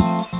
Bye.